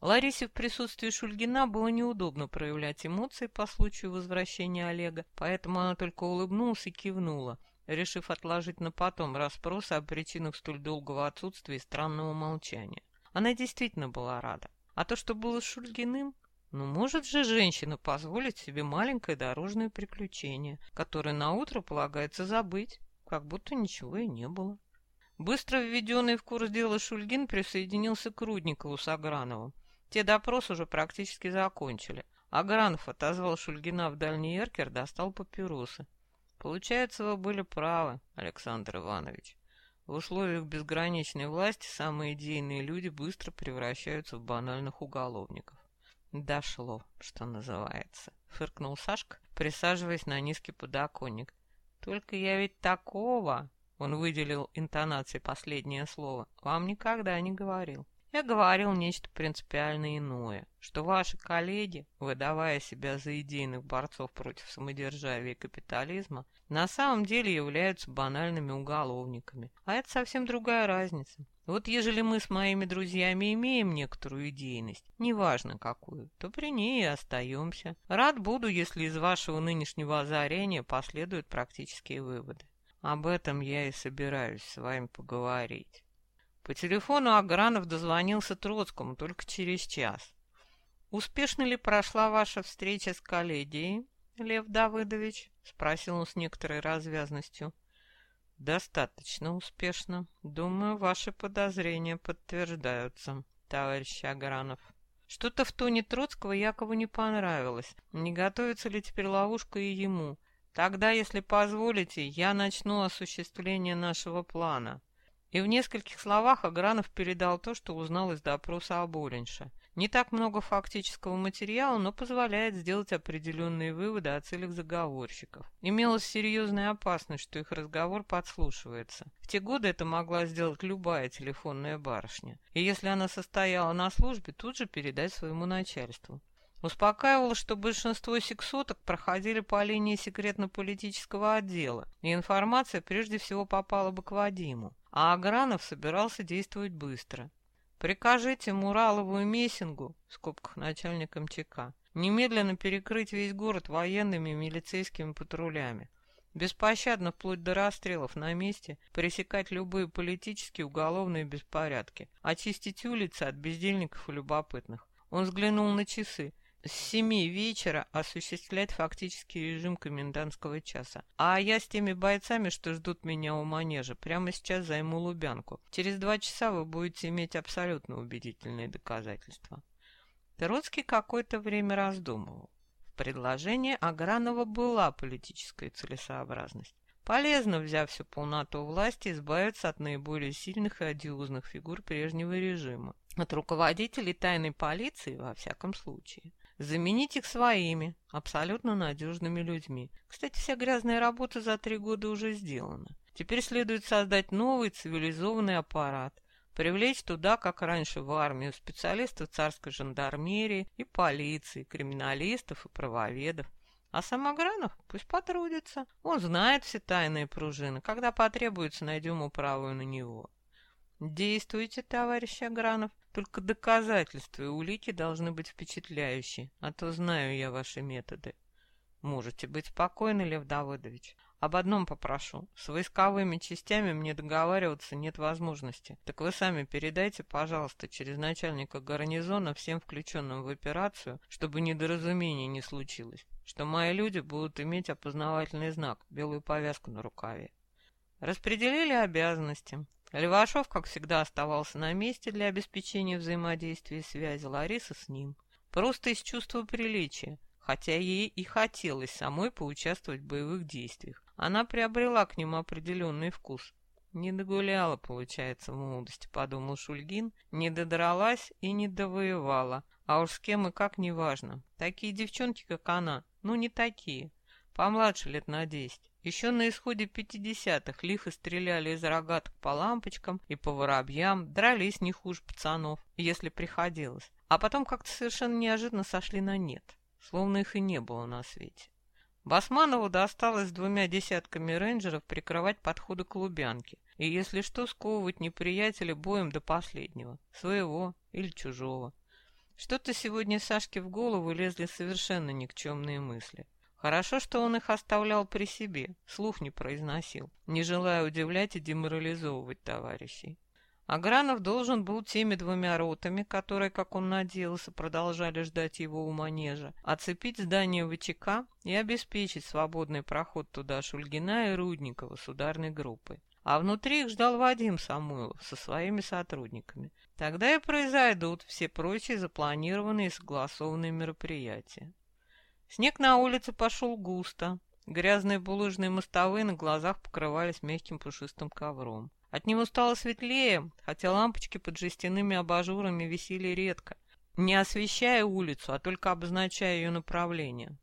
Ларисе в присутствии Шульгина было неудобно проявлять эмоции по случаю возвращения Олега, поэтому она только улыбнулась и кивнула, решив отложить на потом расспросы о причинах столь долгого отсутствия и странного молчания. Она действительно была рада. А то, что было с Шульгиным, ну, может же женщина позволить себе маленькое дорожное приключение, которое на утро полагается забыть, как будто ничего и не было. Быстро введенный в курс дела Шульгин присоединился к Рудникову с Аграновым. Те допрос уже практически закончили. Агранов отозвал Шульгина в дальний эркер, достал папиросы. Получается, вы были правы, Александр Иванович. В условиях безграничной власти самые идейные люди быстро превращаются в банальных уголовников. Дошло, что называется, фыркнул Сашка, присаживаясь на низкий подоконник. Только я ведь такого, он выделил интонацией последнее слово, вам никогда не говорил. Я говорил нечто принципиально иное, что ваши коллеги, выдавая себя за идейных борцов против самодержавия и капитализма, на самом деле являются банальными уголовниками. А это совсем другая разница. Вот ежели мы с моими друзьями имеем некоторую идейность, неважно какую, то при ней и остаемся. Рад буду, если из вашего нынешнего озарения последуют практические выводы. Об этом я и собираюсь с вами поговорить. По телефону Агранов дозвонился Троцкому только через час. «Успешно ли прошла ваша встреча с коллегией, Лев Давыдович?» — спросил он с некоторой развязностью. «Достаточно успешно. Думаю, ваши подозрения подтверждаются, товарищ Агранов». Что-то в тоне Троцкого Якову не понравилось. Не готовится ли теперь ловушка и ему? Тогда, если позволите, я начну осуществление нашего плана. И в нескольких словах Агранов передал то, что узнал из допроса Аболинша. Не так много фактического материала, но позволяет сделать определенные выводы о целях заговорщиков. Имелась серьезная опасность, что их разговор подслушивается. В те годы это могла сделать любая телефонная барышня. И если она состояла на службе, тут же передать своему начальству. Успокаивало, что большинство сексоток проходили по линии секретно-политического отдела, и информация прежде всего попала бы к Вадиму а Агранов собирался действовать быстро. «Прикажите Муралову и Мессингу, в скобках начальник МЧК, немедленно перекрыть весь город военными и милицейскими патрулями, беспощадно вплоть до расстрелов на месте, пресекать любые политические уголовные беспорядки, очистить улицы от бездельников и любопытных». Он взглянул на часы с семи вечера осуществлять фактический режим комендантского часа. А я с теми бойцами, что ждут меня у манежа, прямо сейчас займу Лубянку. Через два часа вы будете иметь абсолютно убедительные доказательства. Троцкий какое-то время раздумывал. В предложении Агранова была политическая целесообразность. Полезно, взяв всю полноту власти, избавиться от наиболее сильных и одиозных фигур прежнего режима. От руководителей тайной полиции, во всяком случае заменить их своими, абсолютно надежными людьми. Кстати, вся грязная работа за три года уже сделана. Теперь следует создать новый цивилизованный аппарат, привлечь туда, как раньше в армию, специалистов царской жандармерии и полиции, криминалистов и правоведов. А сам Агранов пусть потрудится. Он знает все тайные пружины. Когда потребуется, найдем управу на него. Действуйте, товарищ Агранов. Только доказательства и улики должны быть впечатляющие, а то знаю я ваши методы. Можете быть спокойны, Лев Давыдович. Об одном попрошу. С войсковыми частями мне договариваться нет возможности. Так вы сами передайте, пожалуйста, через начальника гарнизона всем включенным в операцию, чтобы недоразумений не случилось, что мои люди будут иметь опознавательный знак, белую повязку на рукаве. Распределили обязанности. Левашов, как всегда, оставался на месте для обеспечения взаимодействия и связи, Лариса с ним. Просто из чувства приличия, хотя ей и хотелось самой поучаствовать в боевых действиях. Она приобрела к нему определенный вкус. Не догуляла, получается, в молодости, подумал Шульгин, не додралась и не довоевала. А уж с кем и как, неважно. Такие девчонки, как она, ну не такие. Помладше лет на десять. Еще на исходе пятидесятых лихо стреляли из рогаток по лампочкам и по воробьям, дрались не хуже пацанов, если приходилось. А потом как-то совершенно неожиданно сошли на нет, словно их и не было на свете. Басманову досталось двумя десятками рейнджеров прикрывать подходы к Лубянке, и, если что, сковывать неприятеля боем до последнего, своего или чужого. Что-то сегодня Сашке в голову лезли совершенно никчемные мысли. Хорошо, что он их оставлял при себе, слух не произносил, не желая удивлять и деморализовывать товарищей. Агранов должен был теми двумя ротами, которые, как он надеялся, продолжали ждать его у манежа, оцепить здание ВЧК и обеспечить свободный проход туда Шульгина и Рудникова с ударной группой. А внутри их ждал Вадим Самойлов со своими сотрудниками. Тогда и произойдут все прочие запланированные и согласованные мероприятия. Снег на улице пошел густо. Грязные булыжные мостовые на глазах покрывались мягким пушистым ковром. От него стало светлее, хотя лампочки под жестяными абажурами висели редко, не освещая улицу, а только обозначая ее направление.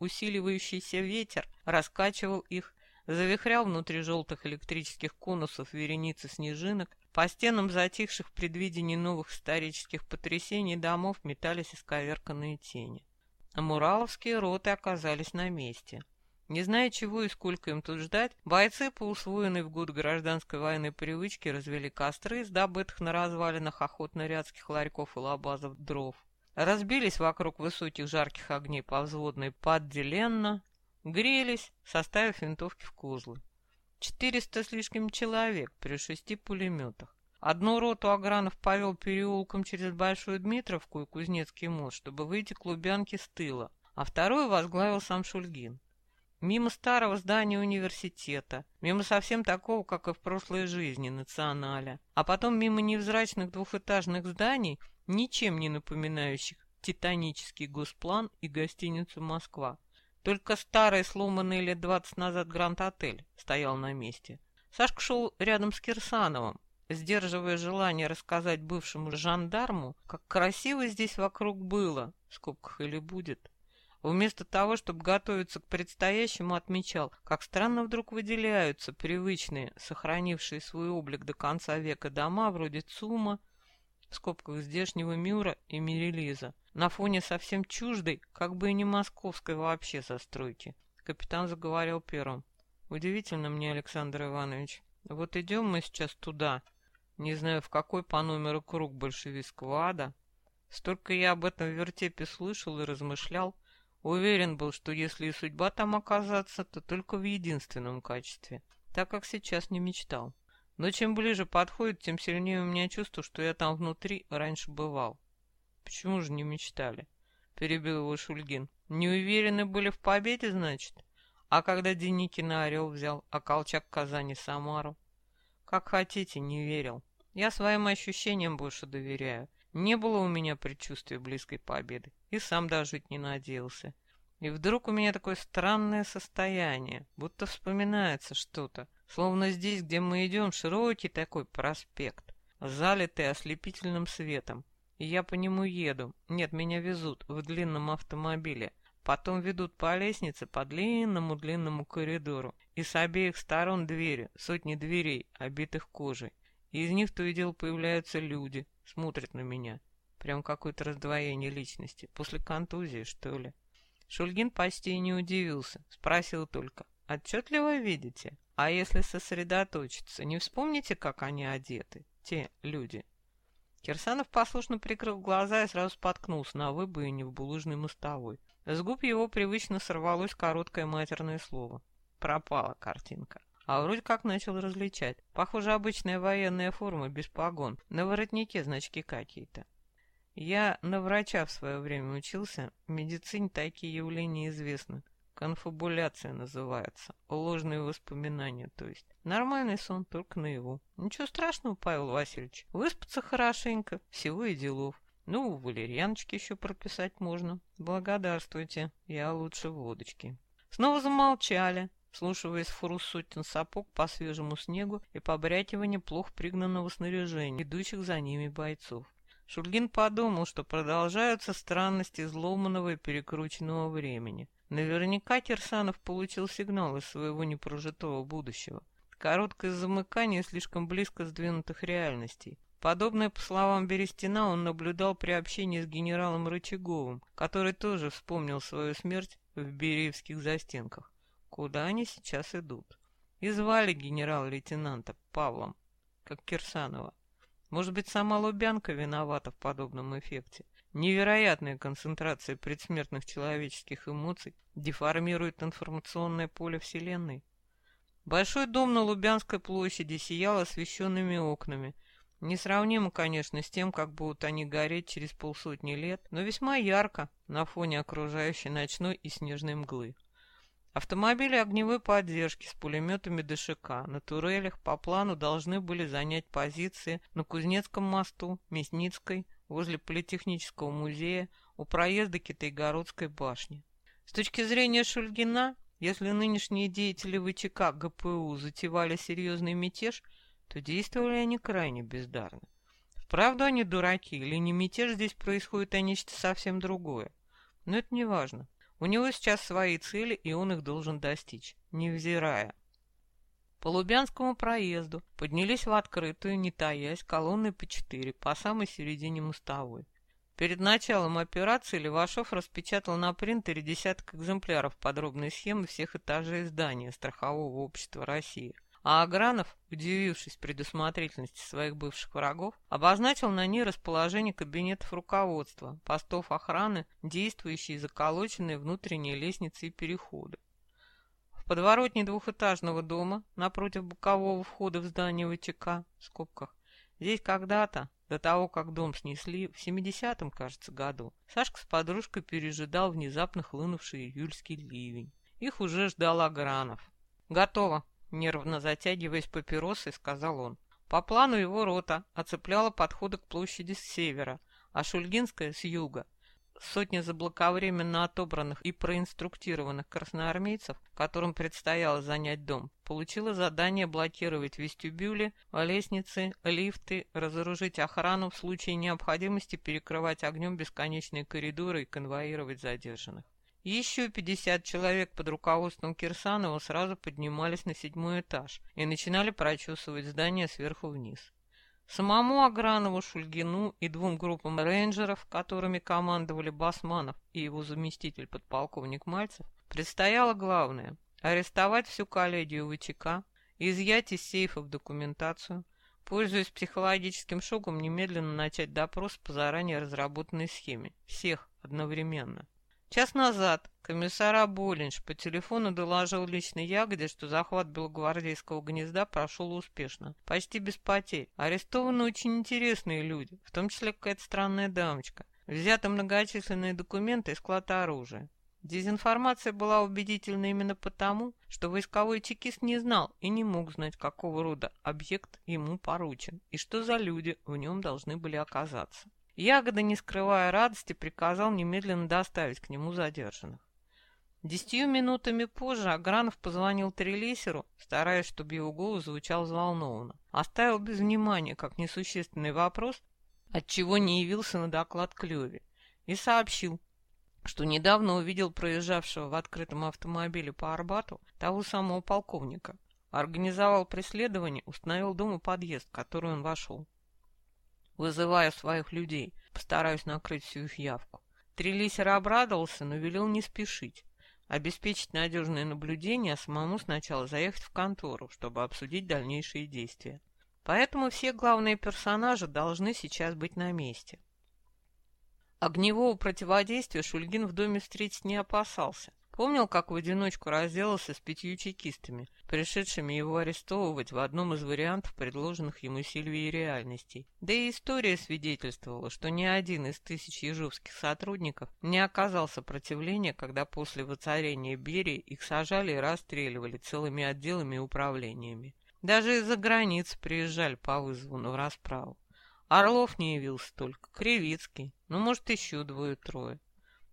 Усиливающийся ветер раскачивал их, завихрял внутри желтых электрических конусов вереницы снежинок, по стенам затихших в предвидении новых исторических потрясений домов метались исковерканные тени. А мураловские роты оказались на месте. Не зная, чего и сколько им тут ждать, бойцы по в год гражданской войны привычке развели костры из добытых на развалинах охотно-рядских ларьков и лабазов дров. Разбились вокруг высоких жарких огней повзводной подделенно, грелись, составив винтовки в козлы. Четыреста с лишним человек при шести пулеметах. Одну роту Агранов повел переулком через Большую Дмитровку и Кузнецкий мост, чтобы выйти к Лубянке с тыла, а вторую возглавил сам Шульгин. Мимо старого здания университета, мимо совсем такого, как и в прошлой жизни, националя, а потом мимо невзрачных двухэтажных зданий, ничем не напоминающих титанический госплан и гостиницу «Москва». Только старый, сломанный лет двадцать назад Гранд-отель стоял на месте. Сашка шел рядом с Кирсановым, сдерживая желание рассказать бывшему жандарму, как красиво здесь вокруг было, в скобках или будет. Вместо того, чтобы готовиться к предстоящему, отмечал, как странно вдруг выделяются привычные, сохранившие свой облик до конца века дома вроде ЦУМа, в скобках здешнего Мюра и Мирелиза, на фоне совсем чуждой, как бы и не московской вообще застройки. Капитан заговорил первым. Удивительно мне, Александр Иванович. Вот идем мы сейчас туда, не знаю, в какой по номеру круг большевистского ада. Столько я об этом вертепе слышал и размышлял, Уверен был, что если и судьба там оказаться, то только в единственном качестве, так как сейчас не мечтал. Но чем ближе подходит, тем сильнее у меня чувство, что я там внутри раньше бывал. Почему же не мечтали? Перебил его Шульгин. Не уверены были в победе, значит? А когда Деникина Орел взял, а Колчак Казани Самару? Как хотите, не верил. Я своим ощущениям больше доверяю. Не было у меня предчувствия близкой победы, и сам дожить не надеялся. И вдруг у меня такое странное состояние, будто вспоминается что-то, словно здесь, где мы идем, широкий такой проспект, залитый ослепительным светом. И я по нему еду. Нет, меня везут в длинном автомобиле. Потом ведут по лестнице по длинному-длинному коридору. И с обеих сторон двери, сотни дверей, обитых кожей. И из них то и дело появляются люди, смотрит на меня. Прям какое-то раздвоение личности. После контузии, что ли? Шульгин почти не удивился. Спросил только, отчетливо видите? А если сосредоточиться, не вспомните, как они одеты? Те люди. Кирсанов послушно прикрыл глаза и сразу споткнулся на выбоине в булыжной мостовой. С губ его привычно сорвалось короткое матерное слово. пропала картинка. А вроде как начал различать. Похоже, обычная военная форма без погон. На воротнике значки какие-то. Я на врача в свое время учился. В медицине такие явления известны. Конфабуляция называется. Ложные воспоминания, то есть. Нормальный сон, только наяву. Ничего страшного, Павел Васильевич. Выспаться хорошенько, всего и делов. Ну, валерьяночки еще прописать можно. Благодарствуйте, я лучше водочки. Снова замолчали, слушаясь фуру сотен сапог по свежему снегу и побрякивание плохо пригнанного снаряжения, идущих за ними бойцов. Шульгин подумал, что продолжаются странности изломанного и перекрученного времени. Наверняка Кирсанов получил сигнал из своего непрожитого будущего. Короткое замыкание слишком близко сдвинутых реальностей. Подобное, по словам Берестина, он наблюдал при общении с генералом Рычаговым, который тоже вспомнил свою смерть в Бериевских застенках. Куда они сейчас идут? И звали генерал-лейтенанта Павлом, как Кирсанова. Может быть, сама Лубянка виновата в подобном эффекте. Невероятная концентрация предсмертных человеческих эмоций деформирует информационное поле Вселенной. Большой дом на Лубянской площади сиял освещенными окнами. Несравнимо, конечно, с тем, как будут они гореть через полсотни лет, но весьма ярко на фоне окружающей ночной и снежной мглы. Автомобили огневой поддержки с пулеметами ДШК на турелях по плану должны были занять позиции на Кузнецком мосту, Мясницкой, возле Политехнического музея у проезда Китайгородской башни. С точки зрения Шульгина, если нынешние деятели ВЧК ГПУ затевали серьезный мятеж, то действовали они крайне бездарно. Вправду они дураки, или не мятеж здесь происходит, а нечто совсем другое. Но это не важно. У него сейчас свои цели, и он их должен достичь, невзирая по Лубянскому проезду поднялись в открытую, не таясь, колонны по четыре, по самой середине мостовой. Перед началом операции Левашов распечатал на принтере десяток экземпляров подробной схемы всех этажей здания Страхового общества России. А Агранов, удивившись предусмотрительности своих бывших врагов, обозначил на ней расположение кабинетов руководства, постов охраны, действующие заколоченные внутренние лестницы и переходы подворотне двухэтажного дома, напротив бокового входа в здание ВЧК, в скобках, здесь когда-то, до того, как дом снесли, в 70-м, кажется, году, Сашка с подружкой пережидал внезапно хлынувший июльский ливень. Их уже ждал Агранов. «Готово», — нервно затягиваясь папиросой, сказал он. По плану его рота оцепляла подходы к площади с севера, а Шульгинская — с юга сотни заблаговременно отобранных и проинструктированных красноармейцев, которым предстояло занять дом, получила задание блокировать вестибюли, лестницы, лифты, разоружить охрану в случае необходимости перекрывать огнем бесконечные коридоры и конвоировать задержанных. Еще 50 человек под руководством Кирсанова сразу поднимались на седьмой этаж и начинали прочесывать здание сверху вниз. Самому Агранову, Шульгину и двум группам рейнджеров, которыми командовали Басманов и его заместитель подполковник Мальцев, предстояло главное – арестовать всю коллегию ВЧК, изъять из сейфов документацию, пользуясь психологическим шоком, немедленно начать допрос по заранее разработанной схеме. Всех одновременно. Час назад комиссар Аболинш по телефону доложил личной Ягоде, что захват белогвардейского гнезда прошел успешно, почти без потерь. Арестованы очень интересные люди, в том числе какая-то странная дамочка. Взяты многочисленные документы и склад оружия. Дезинформация была убедительна именно потому, что войсковой чекист не знал и не мог знать, какого рода объект ему поручен и что за люди в нем должны были оказаться. Ягода, не скрывая радости, приказал немедленно доставить к нему задержанных. Десятью минутами позже Агранов позвонил Трелисеру, стараясь, чтобы его голос звучал взволнованно. Оставил без внимания, как несущественный вопрос, отчего не явился на доклад Клёве, и сообщил, что недавно увидел проезжавшего в открытом автомобиле по Арбату того самого полковника. Организовал преследование, установил дом и подъезд, в который он вошел вызывая своих людей. Постараюсь накрыть всю их явку. Трелисер обрадовался, но велел не спешить. Обеспечить надежное наблюдение, а самому сначала заехать в контору, чтобы обсудить дальнейшие действия. Поэтому все главные персонажи должны сейчас быть на месте. Огневого противодействия Шульгин в доме встретить не опасался. Вспомнил, как в одиночку разделался с пятью чекистами, пришедшими его арестовывать в одном из вариантов, предложенных ему Сильвией реальностей. Да и история свидетельствовала, что ни один из тысяч ежовских сотрудников не оказал сопротивления, когда после воцарения Берии их сажали и расстреливали целыми отделами и управлениями. Даже из-за границ приезжали по вызову на расправу. Орлов не явился только, Кривицкий, ну, может, еще двое-трое.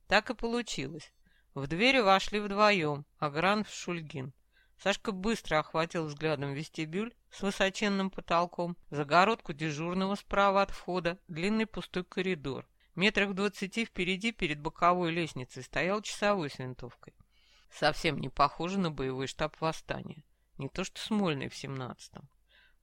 Так и получилось. В двери вошли вдвоем, Агранов и Шульгин. Сашка быстро охватил взглядом вестибюль с высоченным потолком, загородку дежурного справа от входа, длинный пустой коридор. Метрах двадцати впереди, перед боковой лестницей, стоял часовой с винтовкой. Совсем не похоже на боевой штаб восстания. Не то что Смольный в семнадцатом.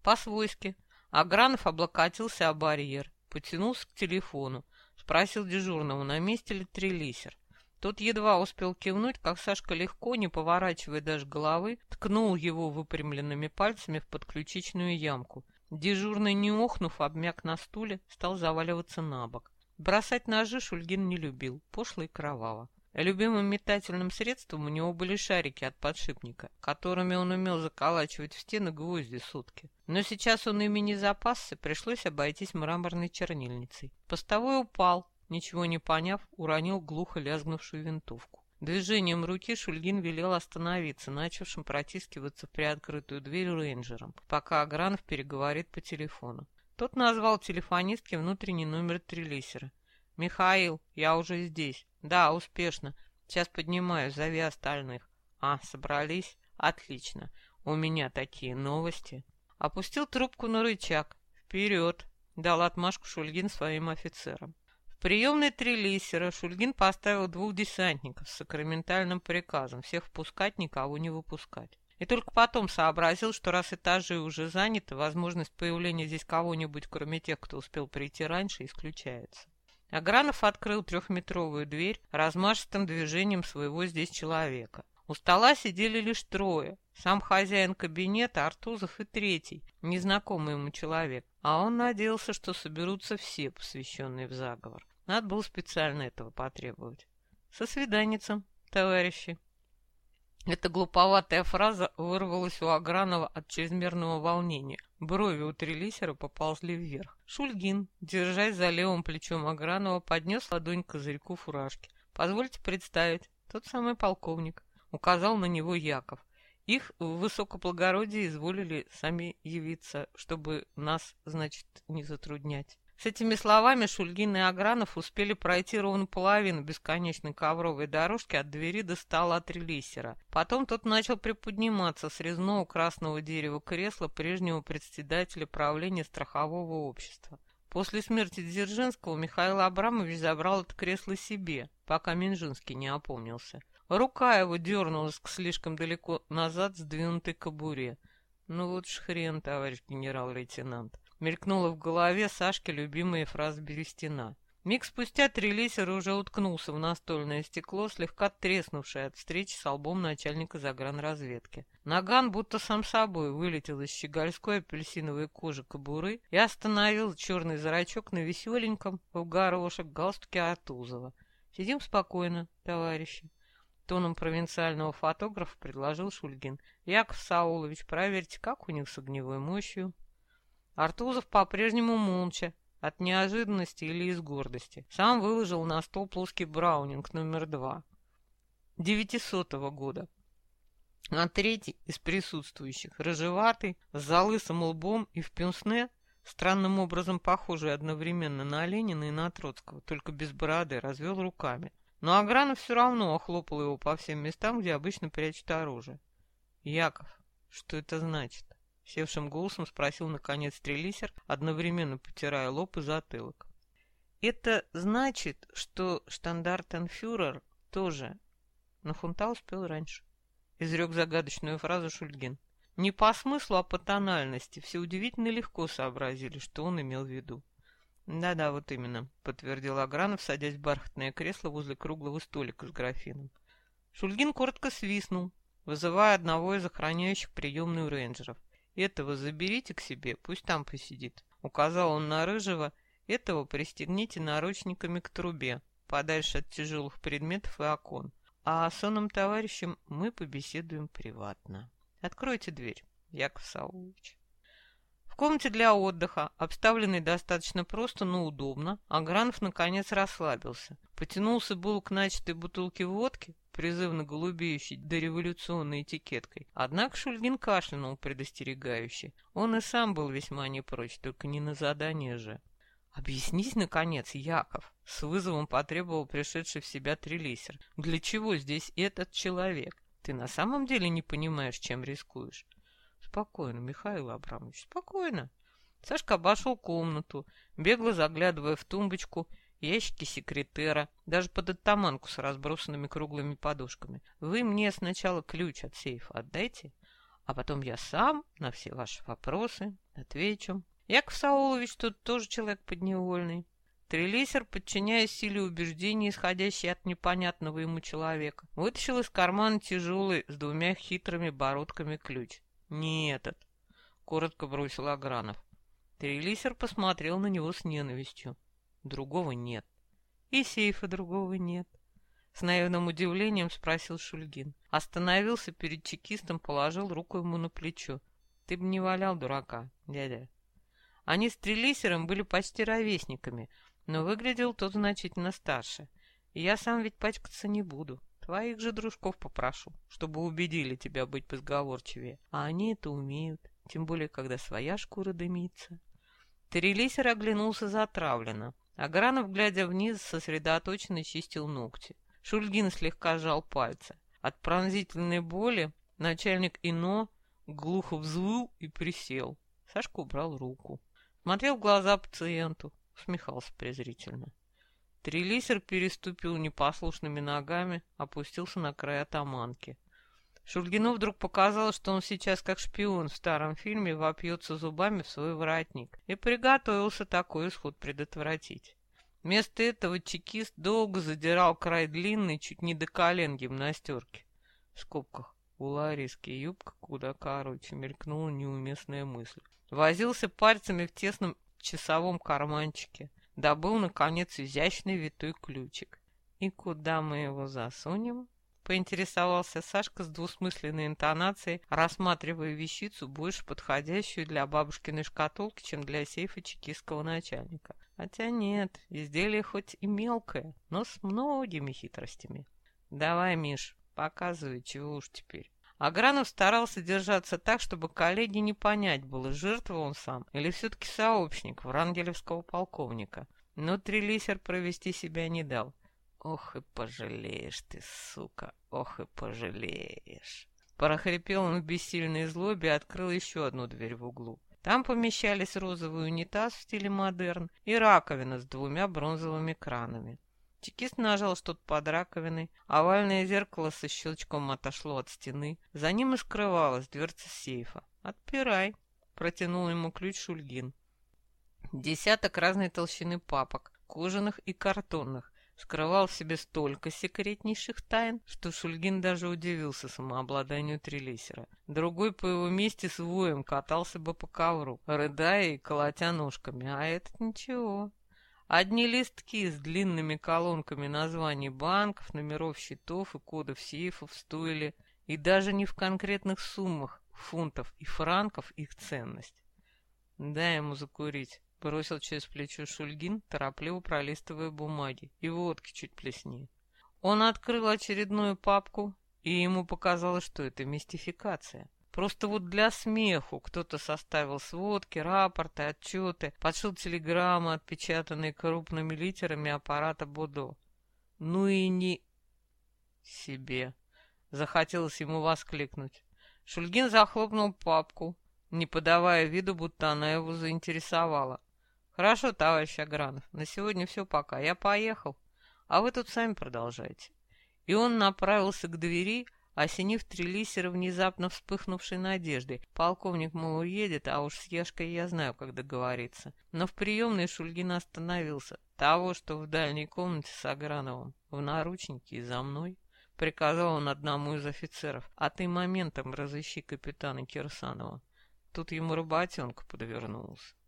По-свойски. Агранов облокотился о барьер, потянулся к телефону, спросил дежурного, на месте ли трелисер. Тот едва успел кивнуть, как Сашка легко, не поворачивая даже головы, ткнул его выпрямленными пальцами в подключичную ямку. Дежурный, не охнув, обмяк на стуле, стал заваливаться на бок. Бросать ножи Шульгин не любил, пошло и кроваво. Любимым метательным средством у него были шарики от подшипника, которыми он умел заколачивать в стены гвозди сутки. Но сейчас он ими не запасся, пришлось обойтись мраморной чернильницей. Постовой упал, ничего не поняв, уронил глухо лязгнувшую винтовку. Движением руки Шульгин велел остановиться, начавшим протискиваться в приоткрытую дверь рейнджером, пока Агранов переговорит по телефону. Тот назвал телефонистке внутренний номер трелисера. «Михаил, я уже здесь. Да, успешно. Сейчас поднимаюсь, зови остальных». «А, собрались? Отлично. У меня такие новости». Опустил трубку на рычаг. «Вперед!» — дал отмашку Шульгин своим офицерам приемной трелисера Шульгин поставил двух десантников с сакраментальным приказом всех впускать, никого не выпускать. И только потом сообразил, что раз этажи уже заняты, возможность появления здесь кого-нибудь, кроме тех, кто успел прийти раньше, исключается. Агранов открыл трехметровую дверь размашистым движением своего здесь человека. У стола сидели лишь трое. Сам хозяин кабинета, Артузов и третий, незнакомый ему человек. А он надеялся, что соберутся все, посвященные в заговор. Надо было специально этого потребовать. Со свиданницем, товарищи. Эта глуповатая фраза вырвалась у Агранова от чрезмерного волнения. Брови у трелисера поползли вверх. Шульгин, держась за левым плечом Агранова, поднес ладонь к козырьку фуражки. «Позвольте представить, тот самый полковник», — указал на него Яков. Их в высокоблагородии изволили сами явиться, чтобы нас, значит, не затруднять. С этими словами Шульгин и Агранов успели пройти ровно половину бесконечной ковровой дорожки от двери до стола от релисера. Потом тот начал приподниматься с резного красного дерева кресла прежнего председателя правления страхового общества. После смерти Дзержинского Михаил Абрамович забрал это кресло себе, пока Минжинский не опомнился. Рука его дернулась к слишком далеко назад сдвинутой кобуре. «Ну вот ж хрен, товарищ генерал-лейтенант!» Мелькнула в голове Сашки любимая фраза Берестина. Миг спустя трелисер уже уткнулся в настольное стекло, слегка треснувшее от встречи с лбом начальника загранразведки. Наган будто сам собой вылетел из щегольской апельсиновой кожи кобуры и остановил черный зрачок на веселеньком в горошек галстуке Атузова. «Сидим спокойно, товарищи». Тоном провинциального фотографа предложил Шульгин. «Яков Саулович, проверьте, как у них с огневой мощью». Артузов по-прежнему молча, от неожиданности или из гордости. Сам выложил на стол плоский браунинг номер два. Девятисотого года. А третий из присутствующих, рыжеватый, с залысым лбом и в пенсне, странным образом похожий одновременно на Ленина и на Троцкого, только без бороды, развел руками. Но Агранов все равно охлопал его по всем местам, где обычно прячут оружие. «Яков, что это значит?» Севшим голосом спросил наконец стрелисер, одновременно потирая лоб и затылок. Это значит, что штандартенфюрер тоже. Но Хунта успел раньше. Изрек загадочную фразу Шульгин. Не по смыслу, а по тональности. Все удивительно легко сообразили, что он имел в виду. «Да-да, вот именно», — подтвердил Агранов, садясь в бархатное кресло возле круглого столика с графином. Шульгин коротко свистнул, вызывая одного из охраняющих приемную рейнджеров. Этого заберите к себе, пусть там посидит. Указал он на рыжего. Этого пристегните наручниками к трубе, подальше от тяжелых предметов и окон. а с сонным товарищем мы побеседуем приватно. Откройте дверь, Яков Саулович. В комнате для отдыха, обставленной достаточно просто, но удобно, Агранов наконец расслабился. Потянулся был к начатой бутылке водки, призывно голубеющей дореволюционной этикеткой. Однако Шульгин кашлянул предостерегающе. Он и сам был весьма не прочь, только не на задание же. «Объяснись, наконец, Яков!» — с вызовом потребовал пришедший в себя трелисер. «Для чего здесь этот человек? Ты на самом деле не понимаешь, чем рискуешь?» Спокойно, Михаил Абрамович, спокойно. Сашка обошел комнату, бегло заглядывая в тумбочку, ящики секретера, даже под оттаманку с разбросанными круглыми подушками. Вы мне сначала ключ от сейфа отдайте, а потом я сам на все ваши вопросы отвечу. Яков Саулович тут тоже человек подневольный. Трелисер, подчиняясь силе убеждений, исходящей от непонятного ему человека, вытащил из кармана тяжелый с двумя хитрыми бородками ключ. «Не этот», — коротко бросил Агранов. Трелисер посмотрел на него с ненавистью. «Другого нет». «И сейфа другого нет». С наивным удивлением спросил Шульгин. Остановился перед чекистом, положил руку ему на плечо. «Ты бы не валял дурака, дядя». Они с Трелисером были почти ровесниками, но выглядел тот значительно старше. Я сам ведь пачкаться не буду. Твоих же дружков попрошу, чтобы убедили тебя быть позговорчивее. А они это умеют, тем более, когда своя шкура дымится. Терелисер оглянулся затравленно. Агранов, глядя вниз, сосредоточенно чистил ногти. Шульгин слегка сжал пальцы. От пронзительной боли начальник ИНО глухо взвыл и присел. Сашка убрал руку. Смотрел в глаза пациенту, усмехался презрительно. Трелисер переступил непослушными ногами, опустился на край атаманки. Шульгину вдруг показалось, что он сейчас, как шпион в старом фильме, вопьется зубами в свой воротник, и приготовился такой исход предотвратить. Вместо этого чекист долго задирал край длинной, чуть не до колен гимнастерки. В скобках у Лариски юбка куда короче, мелькнула неуместная мысль. Возился пальцами в тесном часовом карманчике добыл, наконец, изящный витой ключик. «И куда мы его засунем?» — поинтересовался Сашка с двусмысленной интонацией, рассматривая вещицу, больше подходящую для бабушкиной шкатулки, чем для сейфа чекистского начальника. Хотя нет, изделие хоть и мелкое, но с многими хитростями. «Давай, Миш, показывай, чего уж теперь». Агранов старался держаться так, чтобы коллеге не понять, было жертва он сам или все-таки сообщник врангелевского полковника. Но Трелисер провести себя не дал. «Ох и пожалеешь ты, сука, ох и пожалеешь!» Прохрипел он в бессильной злобе и открыл еще одну дверь в углу. Там помещались розовый унитаз в стиле модерн и раковина с двумя бронзовыми кранами. Чекист нажал что-то под раковиной, овальное зеркало со щелчком отошло от стены. За ним и скрывалась дверца сейфа. «Отпирай», — протянул ему ключ Шульгин. Десяток разной толщины папок, кожаных и картонных, скрывал в себе столько секретнейших тайн, что Шульгин даже удивился самообладанию Трелисера. Другой по его месте с воем катался бы по ковру, рыдая и колотя ножками, а этот ничего. Одни листки с длинными колонками названий банков, номеров счетов и кодов сейфов стоили и даже не в конкретных суммах фунтов и франков их ценность. «Дай ему закурить», — бросил через плечо Шульгин, торопливо пролистывая бумаги, и водки чуть плесни. Он открыл очередную папку, и ему показалось, что это мистификация. Просто вот для смеху кто-то составил сводки, рапорты, отчеты, подшил телеграммы, отпечатанные крупными литерами аппарата Будо. Ну и не себе. Захотелось ему воскликнуть. Шульгин захлопнул папку, не подавая виду, будто она его заинтересовала. «Хорошо, товарищ Агранов, на сегодня все пока. Я поехал, а вы тут сами продолжайте». И он направился к двери, осенив Трелисера внезапно вспыхнувшей надеждой. Полковник, мол, уедет, а уж с Ешкой я знаю, как договориться. Но в приемной Шульгин остановился. Того, что в дальней комнате с Аграновым, в наручнике и за мной. Приказал он одному из офицеров. А ты моментом разыщи капитана Кирсанова. Тут ему работенка подвернулась.